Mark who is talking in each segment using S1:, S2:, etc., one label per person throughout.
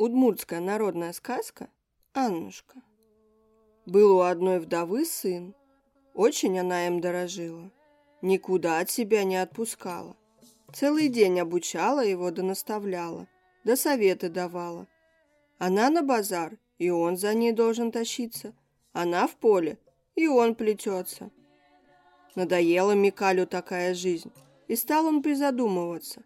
S1: Удмуртская народная сказка «Аннушка». Был у одной вдовы сын. Очень она им дорожила. Никуда от себя не отпускала. Целый день обучала его да наставляла, да советы давала. Она на базар, и он за ней должен тащиться. Она в поле, и он плетется. Надоела Микалю такая жизнь, и стал он призадумываться.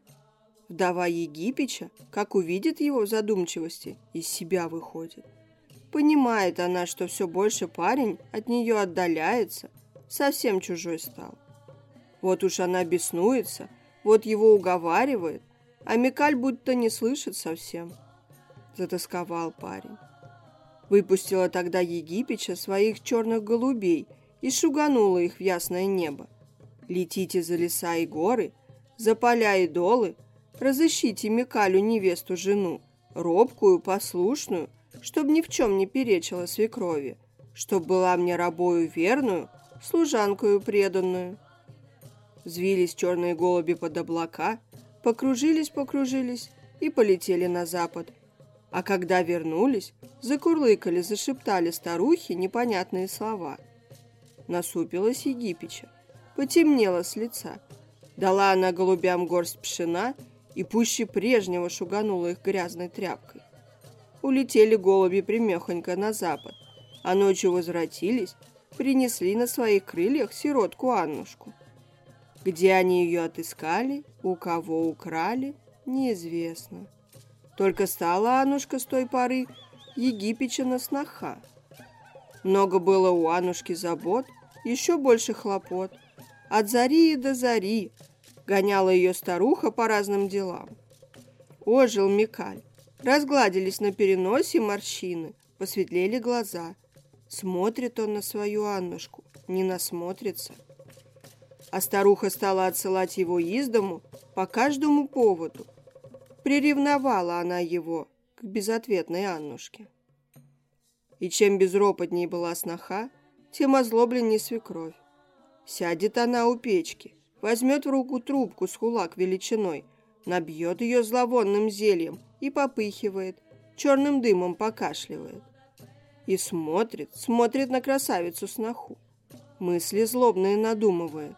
S1: Вдова Египича, как увидит его задумчивости, из себя выходит. Понимает она, что все больше парень от нее отдаляется, совсем чужой стал. Вот уж она беснуется, вот его уговаривает, а Микаль будто не слышит совсем. Затасковал парень. Выпустила тогда Египича своих черных голубей и шуганула их в ясное небо. Летите за леса и горы, за поля и долы, Разыщите Микалю невесту-жену, робкую, послушную, чтоб ни в чем не перечила свекрови, чтоб была мне рабою верную, служанкою преданную. Взвились черные голуби под облака, покружились-покружились и полетели на запад. А когда вернулись, закурлыкали, зашептали старухи непонятные слова. Насупилась Египича, потемнела с лица. Дала она голубям горсть пшена — и пуще прежнего шуганула их грязной тряпкой. Улетели голуби примехонько на запад, а ночью возвратились, принесли на своих крыльях сиротку Аннушку. Где они ее отыскали, у кого украли, неизвестно. Только стала Аннушка с той поры Египечина сноха. Много было у Аннушки забот, еще больше хлопот. От зари до зари Гоняла ее старуха по разным делам. Ожил Микаль. Разгладились на переносе морщины, посветлели глаза. Смотрит он на свою Аннушку, не насмотрится. А старуха стала отсылать его из дому по каждому поводу. Приревновала она его к безответной Аннушке. И чем безропотней была сноха, тем озлобленней свекровь. Сядет она у печки, возьмет в руку трубку с кулак величиной, набьет ее зловонным зельем и попыхивает, черным дымом покашливает. И смотрит, смотрит на красавицу-сноху. Мысли злобные надумывает.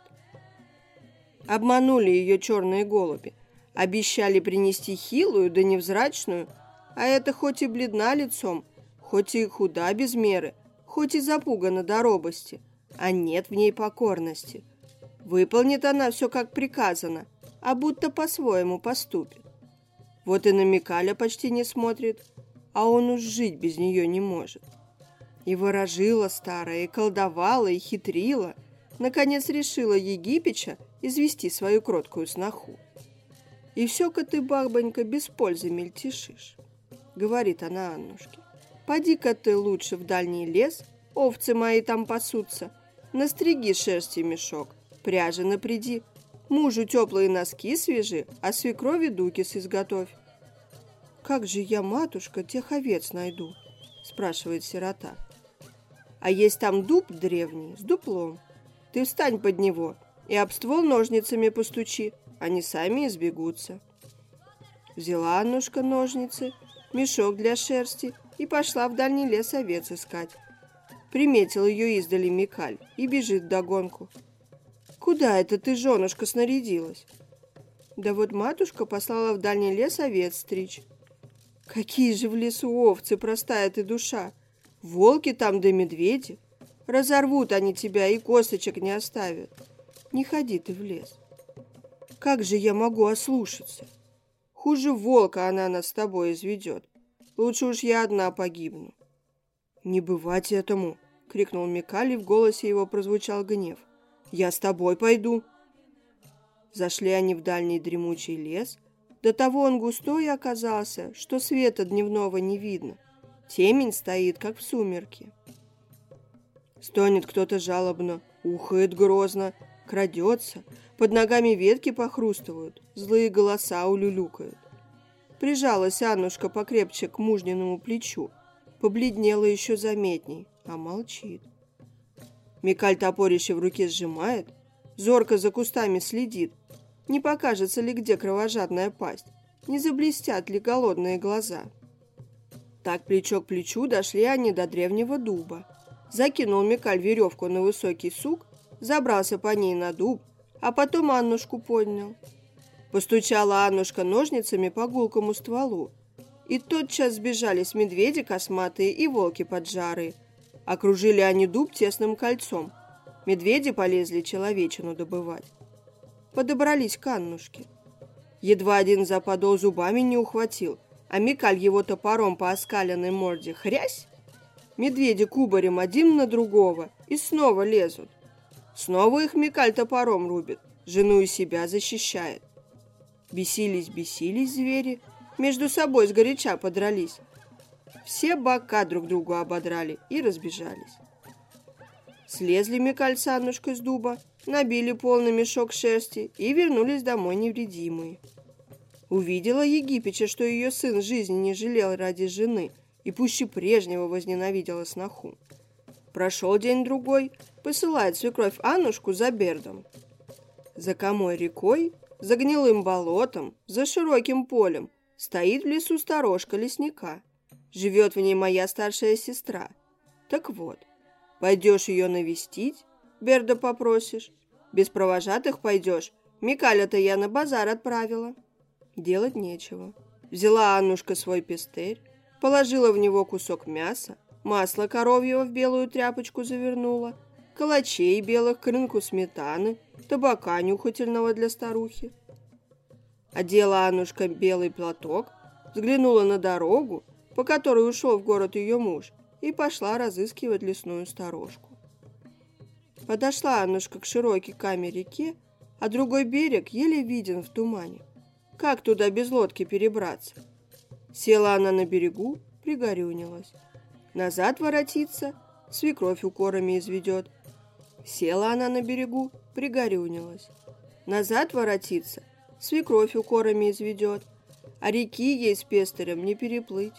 S1: Обманули ее черные голуби. Обещали принести хилую да невзрачную, а это хоть и бледна лицом, хоть и худа без меры, хоть и запугана до робости, а нет в ней покорности – Выполнит она все как приказано, а будто по-своему поступит. Вот и на Микаля почти не смотрит, а он уж жить без нее не может. И ворожила старая, и колдовала, и хитрила. Наконец решила Египича извести свою кроткую сноху. «И все-ка ты, бабонька, без пользы мельтешишь», — говорит она Аннушке. «Поди-ка ты лучше в дальний лес, овцы мои там пасутся, настриги шерсти мешок, пряжи напряди, мужу теплые носки свежи, а свекрови дукис изготовь. «Как же я, матушка, тех овец найду?» – спрашивает сирота. «А есть там дуб древний с дуплом. Ты встань под него и об ствол ножницами постучи, они сами избегутся». Взяла Аннушка ножницы, мешок для шерсти и пошла в дальний лес овец искать. Приметил ее издали Микаль и бежит догонку. Куда это ты, женушка, снарядилась? Да вот матушка послала в дальний лес овец стричь. Какие же в лесу овцы, простая ты душа! Волки там да медведи. Разорвут они тебя и косточек не оставят. Не ходи ты в лес. Как же я могу ослушаться? Хуже волка она нас с тобой изведет. Лучше уж я одна погибну. Не бывать этому, крикнул Микали, в голосе его прозвучал гнев. Я с тобой пойду. Зашли они в дальний дремучий лес. До того он густой оказался, что света дневного не видно. Темень стоит, как в сумерке. Стонет кто-то жалобно, ухает грозно, крадется, под ногами ветки похрустывают, злые голоса улюлюкают. Прижалась Аннушка покрепче к мужниному плечу, побледнела еще заметней, а молчит. Микаль топорище в руке сжимает, зорко за кустами следит. Не покажется ли где кровожадная пасть? Не заблестят ли голодные глаза? Так плечо к плечу дошли они до древнего дуба. Закинул Микаль веревку на высокий сук, забрался по ней на дуб, а потом Аннушку поднял. Постучала Аннушка ножницами по гулкому стволу, и тотчас сбежались медведи косматые и волки поджарые. Окружили они дуб тесным кольцом. Медведи полезли человечину добывать. Подобрались к Аннушке. Едва один за подол зубами не ухватил, а Микаль его топором по оскаленной морде хрясь. Медведи кубарем один на другого и снова лезут. Снова их Микаль топором рубит, жену и себя защищает. Бесились, бесились звери, между собой сгоряча подрались. Все бока друг другу ободрали и разбежались. Слезли Микаль с Аннушкой с дуба, набили полный мешок шерсти и вернулись домой невредимые. Увидела Египеча, что ее сын жизни не жалел ради жены и пуще прежнего возненавидела сноху. Прошел день-другой, посылает свекровь Аннушку за Бердом. За комой рекой, за гнилым болотом, за широким полем стоит в лесу сторожка лесника. Живет в ней моя старшая сестра. Так вот, пойдешь ее навестить, Берда попросишь. Без провожатых пойдешь. Микаля-то я на базар отправила. Делать нечего. Взяла Аннушка свой пестырь, положила в него кусок мяса, масло коровьего в белую тряпочку завернула, калачей белых, крынку сметаны, табака нюхательного для старухи. Одела Аннушка белый платок, взглянула на дорогу, по которой ушел в город ее муж, и пошла разыскивать лесную сторожку. Подошла Аннушка к широкой каме реке, а другой берег еле виден в тумане. Как туда без лодки перебраться? Села она на берегу, пригорюнилась. Назад воротиться, свекровь укорами изведет. Села она на берегу, пригорюнилась. Назад воротиться, свекровь укорами изведет, а реки ей с пестырем не переплыть.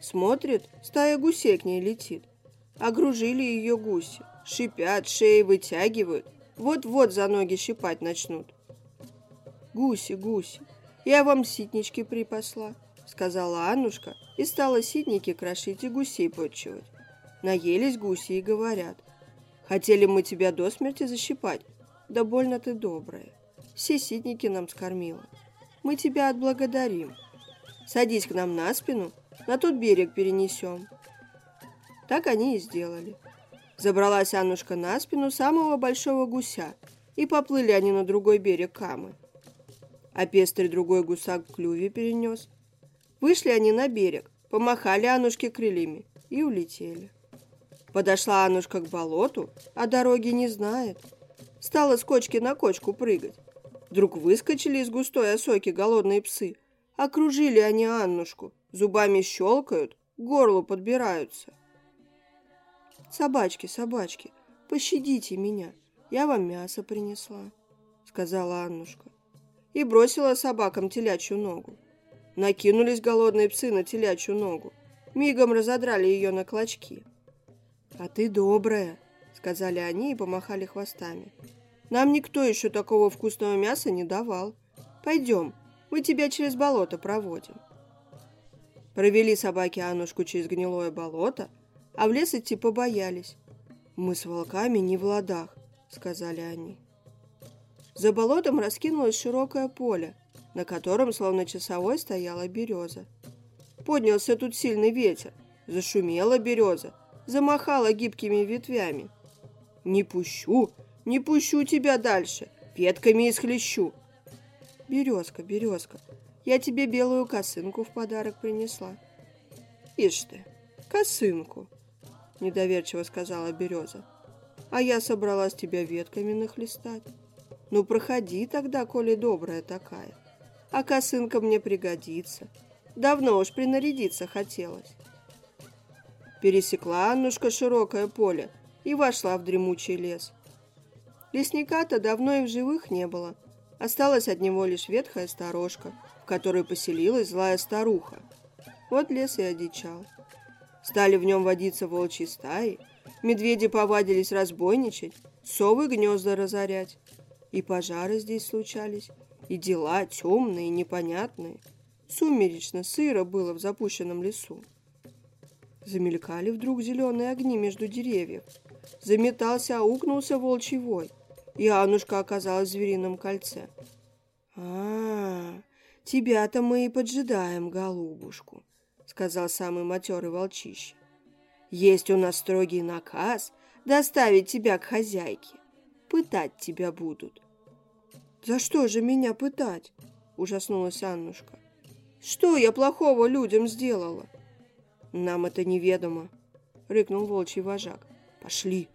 S1: Смотрит, стая гусей к ней летит. Огружили ее гуси, шипят, шеи вытягивают, вот-вот за ноги щипать начнут. «Гуси, гуси, я вам ситнички припасла», — сказала Аннушка и стала ситники крошить и гусей подчивать. Наелись гуси и говорят, «Хотели мы тебя до смерти защипать, да больно ты добрая. Все ситники нам скормила. Мы тебя отблагодарим. Садись к нам на спину, на тот берег перенесем». Так они и сделали. Забралась Аннушка на спину самого большого гуся, и поплыли они на другой берег Камы а пестрый другой гусак в клюве перенес. Вышли они на берег, помахали Аннушке крыльями и улетели. Подошла Аннушка к болоту, а дороги не знает. Стала с кочки на кочку прыгать. Вдруг выскочили из густой осоки голодные псы. Окружили они Аннушку, зубами щелкают, к горлу подбираются. «Собачки, собачки, пощадите меня, я вам мясо принесла», — сказала Аннушка и бросила собакам телячью ногу. Накинулись голодные псы на телячью ногу. Мигом разодрали ее на клочки. «А ты добрая», — сказали они и помахали хвостами. «Нам никто еще такого вкусного мяса не давал. Пойдем, мы тебя через болото проводим». Провели собаки Аннушку через гнилое болото, а в лес идти побоялись. «Мы с волками не в ладах», — сказали они. За болотом раскинулось широкое поле, на котором, словно часовой, стояла береза. Поднялся тут сильный ветер, зашумела береза, замахала гибкими ветвями. «Не пущу, не пущу тебя дальше, ветками исхлещу!» «Березка, березка, я тебе белую косынку в подарок принесла». «Ишь ты, косынку!» – недоверчиво сказала береза. «А я собралась тебя ветками нахлестать». Ну, проходи тогда, коли добрая такая. А косынка мне пригодится. Давно уж принарядиться хотелось. Пересекла Аннушка широкое поле и вошла в дремучий лес. Лесника-то давно и в живых не было. Осталась от него лишь ветхая сторожка, в которой поселилась злая старуха. Вот лес и одичал. Стали в нем водиться волчьи стаи, медведи повадились разбойничать, совы гнезда разорять, и пожары здесь случались, и дела темные, непонятные. Сумеречно, сыро было в запущенном лесу. Замелькали вдруг зеленые огни между деревьев. Заметался, аукнулся волчий вой, и Аннушка оказалась в зверином кольце. а, -а, -а тебя-то мы и поджидаем, голубушку», — сказал самый матерый волчище. «Есть у нас строгий наказ доставить тебя к хозяйке. Пытать тебя будут». «За что же меня пытать?» — ужаснулась Аннушка. «Что я плохого людям сделала?» «Нам это неведомо», — рыкнул волчий вожак. «Пошли».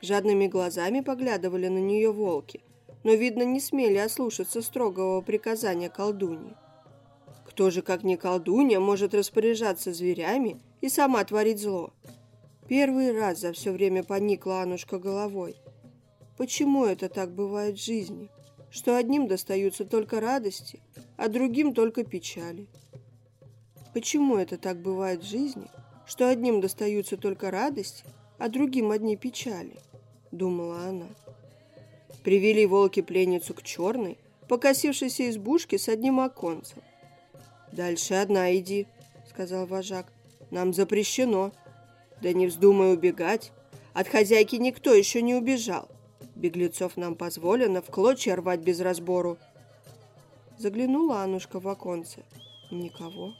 S1: Жадными глазами поглядывали на нее волки, но, видно, не смели ослушаться строгого приказания колдуньи. Кто же, как не колдунья, может распоряжаться зверями и сама творить зло? Первый раз за все время поникла Анушка головой. Почему это так бывает в жизни, что одним достаются только радости, а другим только печали? Почему это так бывает в жизни, что одним достаются только радости, а другим одни печали? Думала она. Привели волки пленницу к черной, покосившейся избушке с одним оконцем. «Дальше одна иди», — сказал вожак. «Нам запрещено». «Да не вздумай убегать. От хозяйки никто еще не убежал. Беглецов нам позволено в клочья рвать без разбору». Заглянула Анушка в оконце. Никого.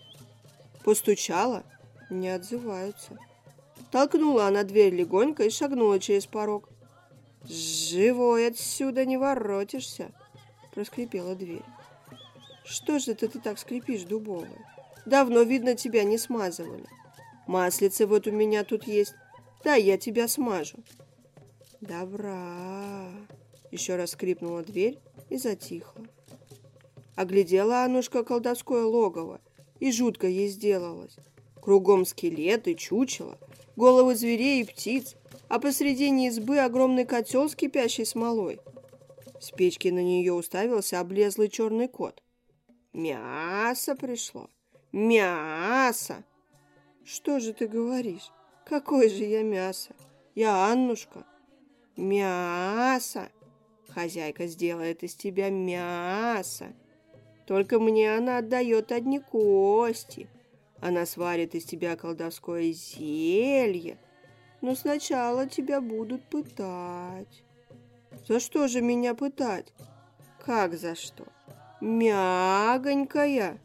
S1: Постучала, не отзываются. Толкнула она дверь легонько и шагнула через порог. «Живой отсюда не воротишься!» Проскрипела дверь. «Что же ты, ты так скрипишь, дубовая? Давно, видно, тебя не смазывали. Маслице вот у меня тут есть. Да, я тебя смажу». «Добра!» Еще раз скрипнула дверь и затихла. Оглядела Анушка колдовское логово – и жутко ей сделалось. Кругом скелеты, чучела, головы зверей и птиц, а посредине избы огромный котел с кипящей смолой. С печки на нее уставился облезлый черный кот. «Мясо пришло! Мясо!» «Что же ты говоришь? Какое же я мясо? Я Аннушка!» «Мясо! Хозяйка сделает из тебя мясо!» Только мне она отдает одни кости. Она сварит из тебя колдовское зелье. Но сначала тебя будут пытать. За что же меня пытать? Как за что? Мягонькая.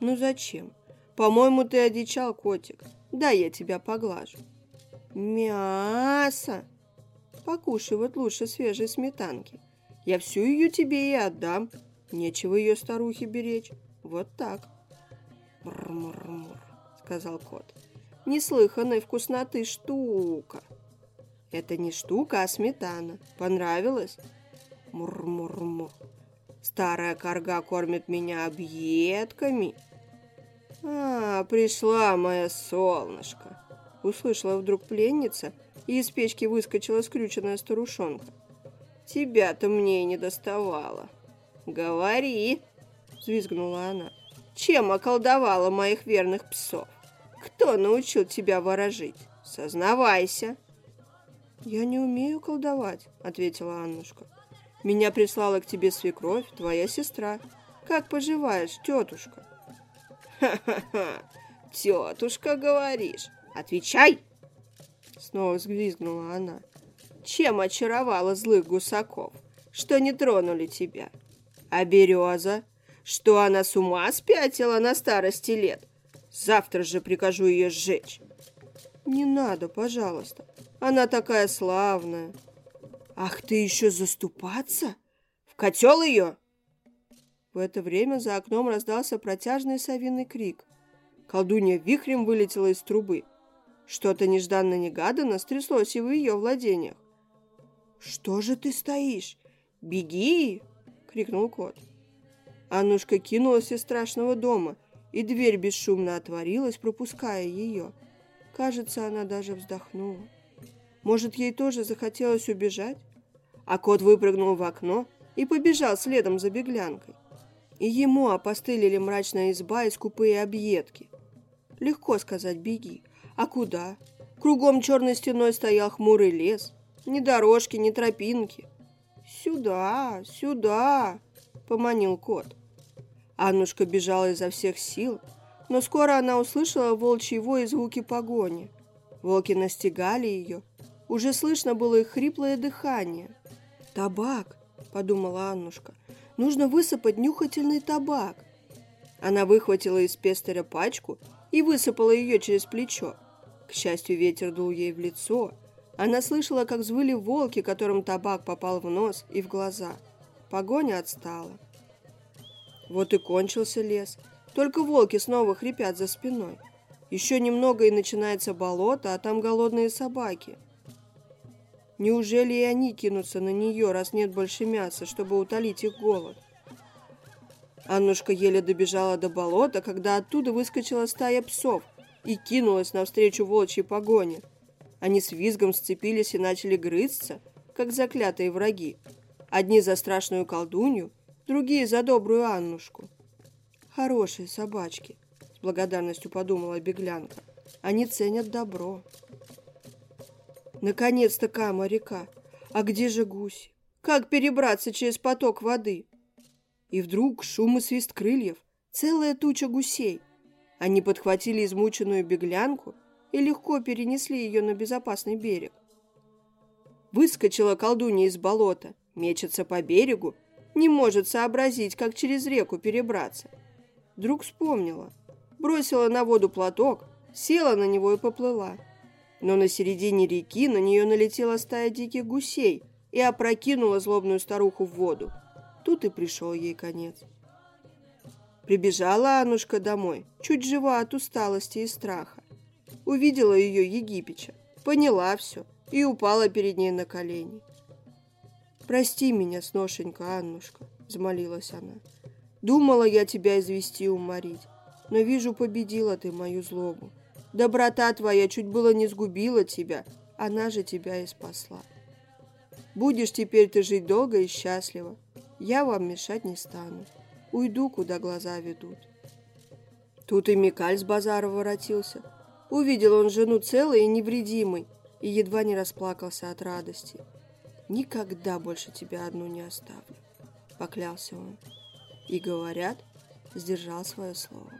S1: Ну зачем? По-моему, ты одичал, котик. Да, я тебя поглажу. Мясо. Покушай вот лучше свежей сметанки. Я всю ее тебе и отдам. Нечего ее старухе беречь. Вот так. Мур-мур-мур, сказал кот. Неслыханной вкусноты штука. Это не штука, а сметана. Понравилось? Мур-мур-мур. Старая корга кормит меня объедками. А, пришла моя солнышко. Услышала вдруг пленница, и из печки выскочила скрюченная старушонка. Тебя-то мне и не доставало. «Говори!» – взвизгнула она. «Чем околдовала моих верных псов? Кто научил тебя ворожить? Сознавайся!» «Я не умею колдовать», – ответила Аннушка. «Меня прислала к тебе свекровь, твоя сестра. Как поживаешь, тетушка?» «Ха-ха-ха! Тетушка, говоришь? Отвечай!» Снова взвизгнула она. «Чем очаровала злых гусаков, что не тронули тебя? А береза? Что она с ума спятила на старости лет? Завтра же прикажу ее сжечь. Не надо, пожалуйста. Она такая славная. Ах, ты еще заступаться? В котел ее? В это время за окном раздался протяжный совиный крик. Колдунья вихрем вылетела из трубы. Что-то нежданно-негаданно стряслось и в ее владениях. «Что же ты стоишь? Беги!» крикнул кот. Аннушка кинулась из страшного дома, и дверь бесшумно отворилась, пропуская ее. Кажется, она даже вздохнула. Может, ей тоже захотелось убежать? А кот выпрыгнул в окно и побежал следом за беглянкой. И ему опостылили мрачная изба и скупые объедки. Легко сказать «беги». А куда? Кругом черной стеной стоял хмурый лес. Ни дорожки, ни тропинки. «Сюда, сюда!» – поманил кот. Аннушка бежала изо всех сил, но скоро она услышала волчий вой и звуки погони. Волки настигали ее. Уже слышно было их хриплое дыхание. «Табак!» – подумала Аннушка. «Нужно высыпать нюхательный табак!» Она выхватила из пестаря пачку и высыпала ее через плечо. К счастью, ветер дул ей в лицо. Она слышала, как взвыли волки, которым табак попал в нос и в глаза. Погоня отстала. Вот и кончился лес. Только волки снова хрипят за спиной. Еще немного и начинается болото, а там голодные собаки. Неужели и они кинутся на нее, раз нет больше мяса, чтобы утолить их голод? Аннушка еле добежала до болота, когда оттуда выскочила стая псов и кинулась навстречу волчьей погоне. Они с визгом сцепились и начали грызться, как заклятые враги. Одни за страшную колдунью, другие за добрую Аннушку. Хорошие собачки, с благодарностью подумала беглянка. Они ценят добро. Наконец-то кама река. А где же гуси? Как перебраться через поток воды? И вдруг шум и свист крыльев. Целая туча гусей. Они подхватили измученную беглянку и легко перенесли ее на безопасный берег. Выскочила колдунья из болота, мечется по берегу, не может сообразить, как через реку перебраться. Вдруг вспомнила. Бросила на воду платок, села на него и поплыла. Но на середине реки на нее налетела стая диких гусей и опрокинула злобную старуху в воду. Тут и пришел ей конец. Прибежала Аннушка домой, чуть жива от усталости и страха. Увидела ее Египича, поняла все и упала перед ней на колени. «Прости меня, сношенька Аннушка», — взмолилась она. Думала я тебя извести уморить, но вижу, победила ты мою злобу. Доброта твоя чуть было не сгубила тебя, она же тебя и спасла. Будешь теперь ты жить долго и счастливо. Я вам мешать не стану. Уйду, куда глаза ведут. Тут и Микаль с базара воротился. Увидел он жену целой и невредимой, и едва не расплакался от радости. «Никогда больше тебя одну не оставлю», — поклялся он и, говорят, сдержал свое слово.